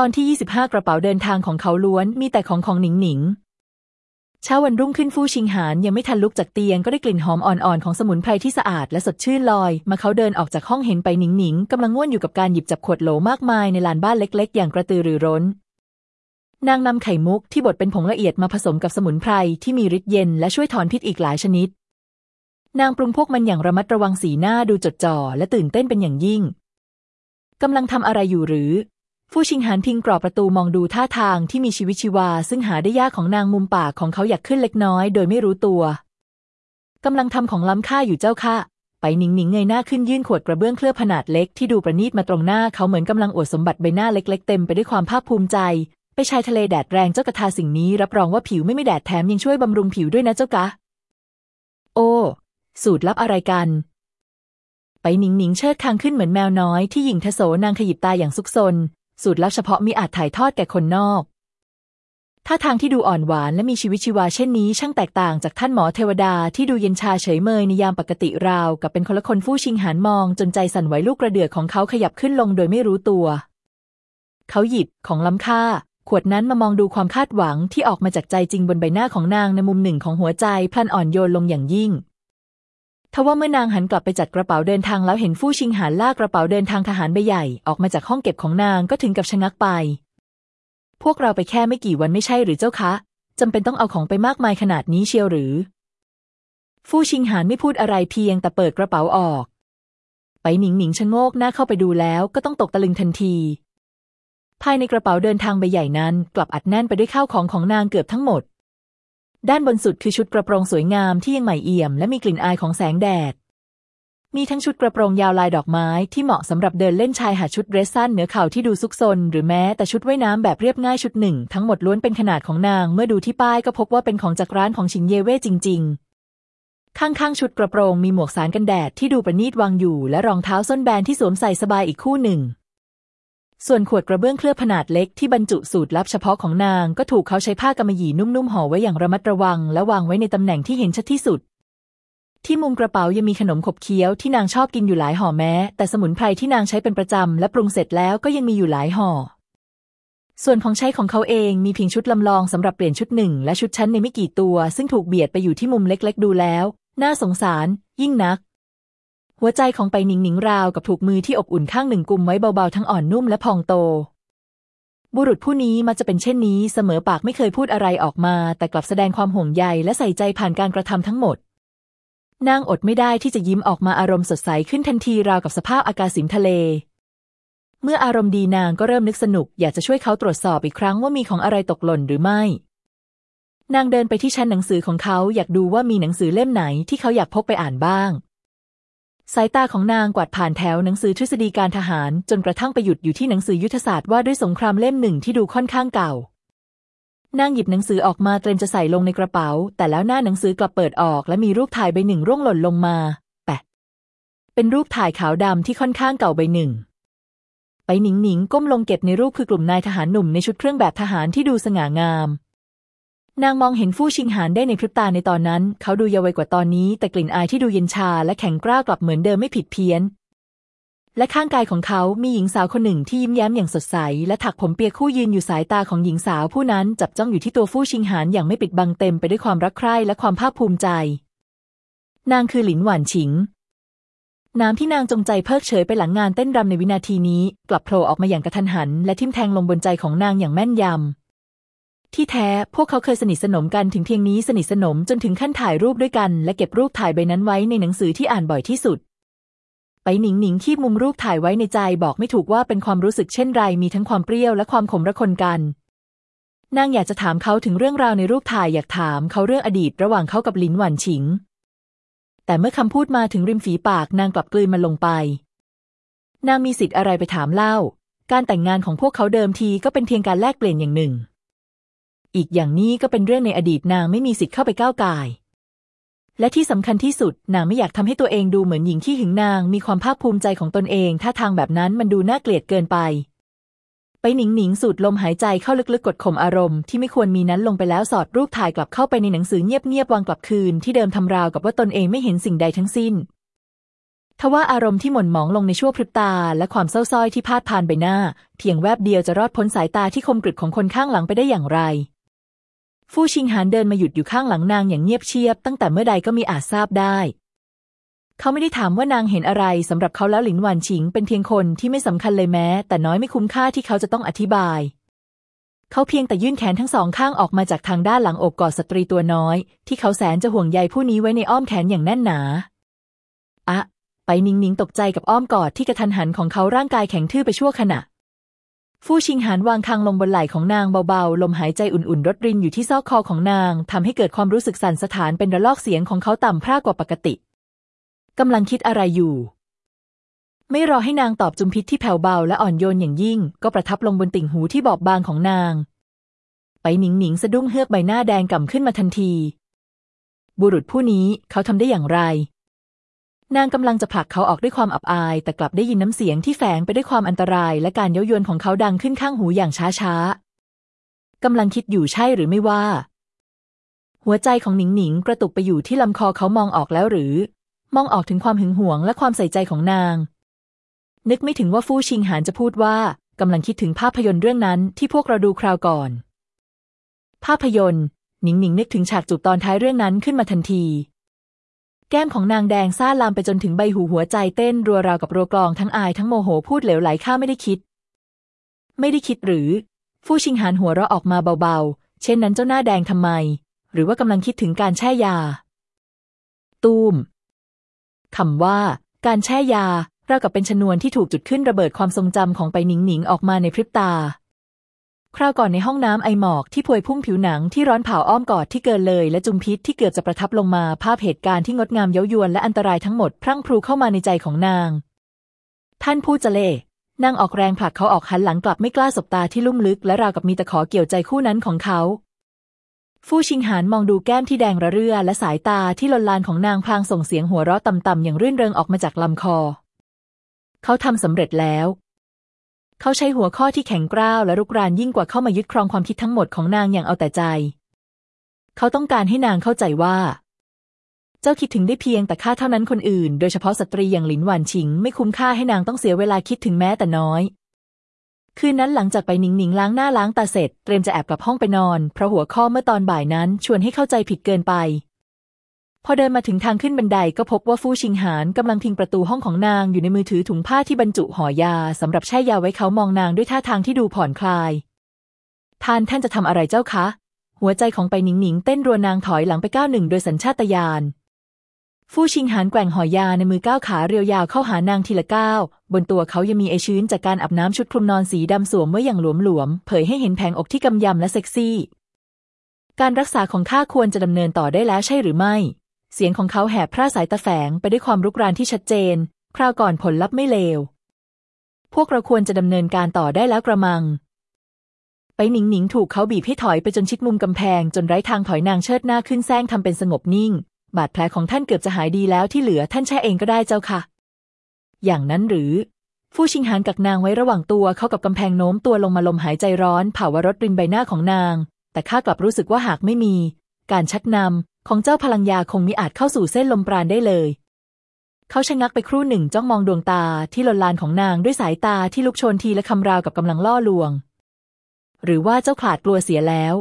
ตอนที่ 25 กระเป๋าเดินทางของเขาล้วนมีแต่ของของหนิงหนิงเช้าวันรุ่งขึ้นฟู่ชิงหานยังไม่ทันลุกจากเตียงก็ได้กลิ่นหอมอ่อนๆของสมุนไพรที่สะอาดและสดชื่นลอย มาเขาเดินออกจากห้องเห็นไปหนิงหนิงกำลังง่วนอยู่กับการหยิบจับขวดโหลมากมายในลานบ้านเล็กๆ อย่างกระตือรือร้น นางนำไข่มุกที่บดเป็นผงละเอียดมาผสมกับสมุนไพรที่มีฤทธิ์เย็นและช่วยถอนพิษอีกหลายชนิด นางปรุงพวกมันอย่างระมัดระวังสีหน้าดูจดจ่อและตื่นเต้นเป็นอย่างยิ่งกำลังทำอะไรอยู่หรือ ฟู่ชิงหานพิงกรอบประตูมองดูท่าทางที่มีชีวิตชีวา ซึ่งหาได้ยากของนางมุมปากของเขาอยากขึ้นเล็กน้อย โดยไม่รู้ตัวกำลังทำของล้ำค่าอยู่เจ้าค่ะ ไปหนิงหนิงเงยหน้าขึ้นยื่นขวดกระเบื้องเคลือบขนาดเล็กที่ดูประณีตมาตรงหน้าเขาเหมือนกำลังอวดสมบัติใบหน้าเล็ก ๆ เต็มไปด้วยความภาคภูมิใจ ไปชายทะเลแดดแรงเจ้ากระทาสิ่งนี้ รับรองว่าผิวไม่ไม่แดดแถมยังช่วยบำรุงผิวด้วยนะเจ้ากะ โอ้ สูตรลับอะไรกันไปหนิงหนิงเชิดคางขึ้นเหมือนแมวน้อยที่หญิงทโสนางขยิบตาอย่างซุกซน สูตรลับเฉพาะมีอาจถ่ายทอดแก่คนนอกท่าทางที่ดูอ่อนหวานและมีชีวิตชีวาเช่นนี้ ช่างแตกต่างจากท่านหมอเทวดาที่ดูเย็นชาเฉยเมยในยามปกติราว กับเป็นคนละคนฟู่ชิงหานมอง จนใจสั่นไหวลูกกระเดือกของเขาขยับขึ้นลงโดยไม่รู้ตัว เขาหยิบของล้ำค่า ขวดนั้นมามองดูความคาดหวังที่ออกมาจากใจจริงบนใบหน้าของนางในมุมหนึ่งของหัวใจพลันอ่อนโยนลงอย่างยิ่ง ทว่าเมื่อนางหันกลับไปจัดกระเป๋าเดินทางแล้วเห็นฟู่ชิงหานลากกระเป๋าเดินทางทหารใบใหญ่ออกมาจากห้องเก็บของนางก็ถึงกับชะงักไป พวกเราไปแค่ไม่กี่วันไม่ใช่หรือเจ้าคะจำเป็นต้องเอาของไปมากมายขนาดนี้เชียวหรือ ฟู่ชิงหานไม่พูดอะไรเพียงแต่เปิดกระเป๋าออก ไปหนิงหนิงชะโงกหน้าเข้าไปดูแล้วก็ต้องตกตะลึงทันที ภายในกระเป๋าเดินทางใบใหญ่นั้น กลับอัดแน่นไปด้วยข้าวของของนางเกือบทั้งหมด ด้านบนสุดคือชุดกระโปรงสวยงามที่ยังใหม่เอี่ยมและมีกลิ่นอายของแสงแดด มีทั้งชุดกระโปรงยาวลายดอกไม้ที่เหมาะสำหรับเดินเล่นชายหาดชุดเดรสสั้นเหนือเข่าที่ดูซุกซนหรือแม้แต่ชุดว่ายน้ำแบบเรียบง่ายชุดหนึ่ง ทั้งหมดล้วนเป็นขนาดของนาง เมื่อดูที่ป้ายก็พบว่าเป็นของจากร้านของชิงเยเว่จริง ๆข้างๆ ชุดกระโปรงมีหมวกสารกันแดดที่ดูประณีตวางอยู่ และรองเท้าส้นแบนที่สวมใส่สบายอีกคู่หนึ่ง ส่วนขวดกระเบื้องเคลือบขนาดเล็กที่บรรจุสูตรลับเฉพาะของนางก็ถูกเขาใช้ผ้ากำมะหยี่นุ่มๆห่อไว้อย่างระมัดระวัง และวางไว้ในตำแหน่งที่เห็นชัดที่สุด ที่มุมกระเป๋ายังมีขนมขบเคี้ยวที่นางชอบกินอยู่หลายห่อแม้ แต่สมุนไพรที่นางใช้เป็นประจำและปรุงเสร็จแล้วก็ยังมีอยู่หลายห่อ ส่วนของใช้ของเขาเองมีเพียงชุดลำลองสำหรับเปลี่ยนชุดหนึ่งและชุดชั้นในไม่กี่ตัว ซึ่งถูกเบียดไปอยู่ที่มุมเล็ก ๆ ดูแล้ว น่าสงสาร ยิ่งนัก หัวใจของไปหนิงหนิงราวกับถูกมือที่อบอุ่นข้างหนึ่งกุมไว้เบาๆทั้งอ่อนนุ่มและพองโต บุรุษผู้นี้มาจะเป็นเช่นนี้เสมอปากไม่เคยพูดอะไรออกมา แต่กลับแสดงความห่วงใยและใส่ใจผ่านการกระทำทั้งหมดนางอดไม่ได้ที่จะยิ้มออกมาอารมณ์สดใสขึ้นทันทีราวกับสภาพอากาศสิมทะเล เมื่ออารมณ์ดีนางก็เริ่มนึกสนุก อยากจะช่วยเขาตรวจสอบอีกครั้งว่ามีของอะไรตกหล่นหรือไม่ นางเดินไปที่ชั้นหนังสือของเขาอยากดูว่ามีหนังสือเล่มไหนที่เขาอยากพกไปอ่านบ้าง สายตาของนางกวาดผ่านแถวหนังสือทฤษฎีการทหาร จนกระทั่งไปหยุดอยู่ที่หนังสือยุทธศาสตร์ว่าด้วยสงครามเล่มหนึ่งที่ดูค่อนข้างเก่า นางหยิบหนังสือออกมาเตรียมจะใส่ลงในกระเป๋า แต่แล้วหน้าหนังสือกลับเปิดออก และมีรูปถ่ายใบหนึ่งร่วงหล่นลงมาแปะเป็นรูปถ่ายขาวดำที่ค่อนข้างเก่าใบหนึ่งไปหนิงหนิงก้มลงเก็บในรูปคือกลุ่มนายทหารหนุ่มในชุดเครื่องแบบทหารที่ดูสง่างาม นางมองเห็นฟู่ชิงหานได้ในพริบตาในตอนนั้น เขาดูเยาว์วัยกว่าตอนนี้ แต่กลิ่นอายที่ดูเย็นชาและแข็งกร้ากลับเหมือนเดิมไม่ผิดเพี้ยน และข้างกายของเขามีหญิงสาวคนหนึ่งที่ยิ้มแย้มอย่างสดใส และถักผมเปียคู่ยืนอยู่สายตาของหญิงสาวผู้นั้นจับจ้องอยู่ที่ตัวฟู่ชิงหานอย่างไม่ปิดบังเต็มไปด้วยความรักใคร่และความภาคภูมิใจ นางคือหลินหวานฉิง น้ำที่นางจงใจเพิกเฉยไปหลังงานเต้นรำในวินาทีนี้ กลับโผล่ออกมาอย่างกระทันหัน และทิ่มแทงลงบนใจของนางอย่างแม่นยำ ที่แท้พวกเขาเคยสนิทสนมกันถึงเพียงนี้สนิทสนมจนถึงขั้นถ่ายรูปด้วยกัน และเก็บรูปถ่ายใบนั้นไว้ในหนังสือที่อ่านบ่อยที่สุด ไปหนิงหนิงคีบมุมรูปถ่ายไว้ในใจบอกไม่ถูกว่าเป็นความรู้สึกเช่นไรมีทั้งความเปรี้ยวและความขมระคนกัน นางอยากจะถามเขาถึงเรื่องราวในรูปถ่ายอยากถามเขาเรื่องอดีตระหว่างเขากับลินหวันฉิง แต่เมื่อคำพูดมาถึงริมฝีปากนางกลับกลืนมันลงไป นางมีสิทธิ์อะไรไปถามเล่า การแต่งงานของพวกเขาเดิมทีก็เป็นเพียงการแลกเปลี่ยนอย่างหนึ่ง อีกอย่างนี้ก็เป็นเรื่องในอดีตนางไม่มีสิทธิ์เข้าไปก้าวไก่และที่สำคัญที่สุด นางไม่อยากทำให้ตัวเองดูเหมือนหญิงที่หึงนางมีความภาคภูมิใจของตนเองถ้าทางแบบนั้นมันดูน่าเกลียดเกินไป ไปหนิงหนิงสูดลมหายใจเข้าลึกๆกดข่มอารมณ์ที่ไม่ควรมีนั้นลงไปแล้วสอดรูปถ่ายกลับเข้าไปในหนังสือเงียบๆวางกลับคืนที่เดิมทำราวกับว่าตนเองไม่เห็นสิ่งใดทั้งสิ้นทว่าอารมณ์ที่หม่นหมองลงในชั่วพริบตา และความเศร้าส้อยที่พาดผ่านใบหน้าเพียงแวบเดียวจะรอดพ้นสายตาที่คมกริบของคนข้างหลังไปได้อย่างไร ฟู่ชิงหานเดินมาหยุดอยู่ข้างหลังนางอย่างเงียบเชียบ ตั้งแต่เมื่อใดก็มีอาจทราบได้ เขาไม่ได้ถามว่านางเห็นอะไรสำหรับเขาแล้วหลินหวานชิงเป็นเพียงคนที่ไม่สำคัญเลยแม้ แต่น้อยไม่คุ้มค่าที่เขาจะต้องอธิบาย เขาเพียงแต่ยื่นแขนทั้งสองข้างออกมาจากทางด้านหลังอกกอดสตรีตัวน้อย ที่เขาแสนจะห่วงใยผู้นี้ไว้ในอ้อมแขนอย่างแน่นหนา อะ ไปนิ่งๆตกใจกับอ้อมกอดที่กระทันหันของเขาร่างกายแข็งทื่อไปชั่วขณะ ฟู่ชิงหานวางคางลงบนไหล่ของนางเบาๆ ลมหายใจอุ่นๆรดรินอยู่ที่ซอกคอของนางทำให้เกิดความรู้สึกสั่นสะท้านเป็นระลอกเสียงของเขาต่ำพร่ากว่าปกติกำลังคิดอะไรอยู่ ไม่รอให้นางตอบจุมพิษที่แผ่วเบาและอ่อนโยนอย่างยิ่ง ก็ประทับลงบนติ่งหูที่บอบบางของนาง ไปหนิงหนิงสะดุ้งเฮือกใบหน้าแดงก่ำขึ้นมาทันที บุรุษผู้นี้เขาทำได้อย่างไร นางกำลังจะผลักเขาออกด้วยความอับอาย แต่กลับได้ยินน้ำเสียงที่แฝงไปด้วยความอันตราย และการเย้ายวนของเขาดังขึ้นข้างหูอย่างช้าๆกำลังคิดอยู่ใช่หรือไม่ว่า หัวใจของหนิงหนิงกระตุกไปอยู่ที่ลำคอเขามองออกแล้วหรือ มองออกถึงความหึงหวงและความใส่ใจของนาง นึกไม่ถึงว่าฟู่ชิงหานจะพูดว่ากำลังคิดถึงภาพยนตร์เรื่องนั้นที่พวกเราดูคราวก่อน ภาพยนตร์หนิงหนิงนึกถึงฉากจูบตอนท้ายเรื่องนั้นขึ้นมาทันที แก้มของนางแดงซ่าลามไปจนถึงใบหูหัวใจเต้นรัวราวกับรัวกลองทั้งอายทั้งโมโหพูดเหลวไหลข้าไม่ได้คิด ไม่ได้คิดหรือ ฟู่ชิงหานหัวเราะออกมาเบาๆ เช่นนั้นเจ้าหน้าแดงทำไม หรือว่ากำลังคิดถึงการแช่ยา ตูมคำว่า การแช่ยาเรากับเป็นชนวนที่ถูกจุดขึ้นระเบิดความทรงจำของไปหนิงหนิงออกมาในพริบตา คราวก่อนในห้องน้ำไอหมอกที่พวยพุ่งผิวหนังที่ร้อนเผาอ้อมกอดที่เกินเลย และจุมพิษที่เกือบจะประทับลงมาภาพเหตุการณ์ที่งดงามเย้ายวนและอันตรายทั้งหมดพรั่งพรูเข้ามาในใจของนาง ท่านผู้เจเล่นางออกแรงผลักเขาออกหันหลังกลับไม่กล้าสบตาที่ลุ่มลึก และราวกับมีตะขอเกี่ยวใจคู่นั้นของเขาฟู่ชิงหานมองดูแก้มที่แดงระเรื่อ และสายตาที่ลนลานของนางพลางส่งเสียงหัวเราะต่ำๆอย่างรื่นเริงออกมาจากลำคอ เขาทำสำเร็จแล้ว เขาใช้หัวข้อที่แข็งกร้าวและรุกรานยิ่งกว่าเข้ามายึดครองความคิดทั้งหมดของนางอย่างเอาแต่ใจ เขาต้องการให้นางเข้าใจว่า เจ้าคิดถึงได้เพียงแต่ค่าเท่านั้นคนอื่น โดยเฉพาะสตรีอย่างหลินหวานชิง ไม่คุ้มค่าให้นางต้องเสียเวลาคิดถึงแม้แต่น้อยคืนนั้นหลังจากไปหนิงหนิงล้างหน้าล้างตาเสร็จ เตรียมจะแอบกลับห้องไปนอน เพราะหัวข้อเมื่อตอนบ่ายนั้นชวนให้เข้าใจผิดเกินไป พอเดินมาถึงทางขึ้นบันไดก็พบว่าฟู่ชิงหานกำลังพิงประตูห้องของนางอยู่ในมือถือถุงผ้าที่บรรจุห่อยาสำหรับแช่ยาไว้เขามองนางด้วยท่าทางที่ดูผ่อนคลาย ท่านท่านจะทำอะไรเจ้าคะ หัวใจของไปหนิงหนิงเต้นรัวนางถอยหลังไปก้าวหนึ่งโดยสัญชาตญาณฟู่ชิงหานแกว่งห่อยาในมือก้าวขาเรียวยาวเข้าหานางทีละก้าว บนตัวเขายังมีไอชื้นจากการอาบน้ำชุดคลุมนอนสีดำสวมไว้อย่างหลวมๆเผยให้เห็นแผงอกที่กำยำและเซ็กซี่ การรักษาของข้าควรจะดำเนินต่อได้แล้วใช่หรือไม่ เสียงของเขาแหบพร่าสายตาแฝงไปด้วยความรุกรานที่ชัดเจน คราวก่อนผลลัพธ์ไม่เลว พวกเราควรจะดำเนินการต่อได้แล้วกระมัง ไปหนิงหนิงถูกเขาบีบให้ถอยไปจนชิดมุมกำแพง จนไร้ทางถอยนางเชิดหน้าขึ้นแซงทำเป็นสงบนิ่ง บาดแผลของท่านเกือบจะหายดีแล้วที่เหลือท่านแช่เองก็ได้เจ้าค่ะ อย่างนั้นหรือฟู่ชิงหานกักนางไว้ระหว่างตัวเขากับกำแพงโน้มตัวลงมาลมหายใจร้อนเผาวรถรินใบหน้าของนาง แต่ข้ากลับรู้สึกว่าหากไม่มี การชักนำ ของเจ้าพลังยาคงมิอาจเข้าสู่เส้นลมปราณได้เลย เขาชะงักไปครู่หนึ่งจ้องมองดวงตาที่หลนลานของนางด้วยสายตาที่ลุกโชนทีและคำราวกับกำลังล่อลวง หรือว่าเจ้าขลาดกลัวเสียแล้ว